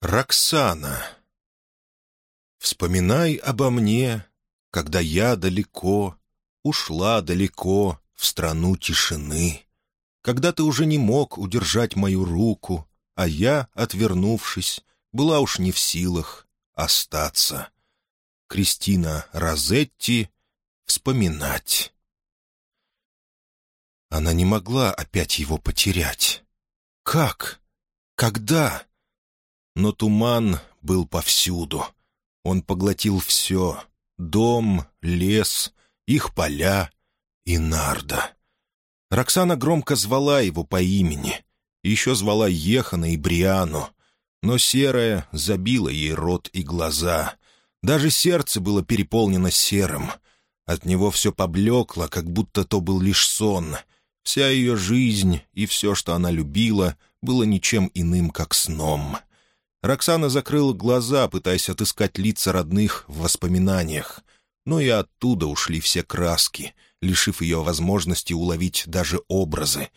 Роксана Вспоминай обо мне, когда я далеко, ушла далеко в страну тишины, когда ты уже не мог удержать мою руку, а я, отвернувшись, была уж не в силах остаться. Кристина Розетти «Вспоминать». Она не могла опять его потерять. Как? Когда? Но туман был повсюду. Он поглотил все — дом, лес, их поля и Нарда. Роксана громко звала его по имени. Еще звала Ехана и Бриану. Но серая забила ей рот и глаза. Даже сердце было переполнено серым. От него все поблекло, как будто то был лишь сон. Вся ее жизнь и все, что она любила, было ничем иным, как сном. Роксана закрыла глаза, пытаясь отыскать лица родных в воспоминаниях. Но и оттуда ушли все краски, лишив ее возможности уловить даже образы.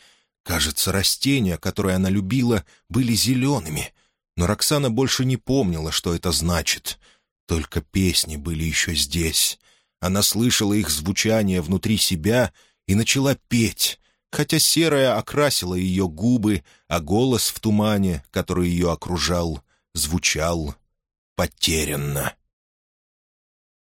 Кажется, растения, которые она любила, были зелеными. Но Роксана больше не помнила, что это значит. Только песни были еще здесь. Она слышала их звучание внутри себя и начала петь, хотя серая окрасила ее губы, а голос в тумане, который ее окружал, звучал потерянно.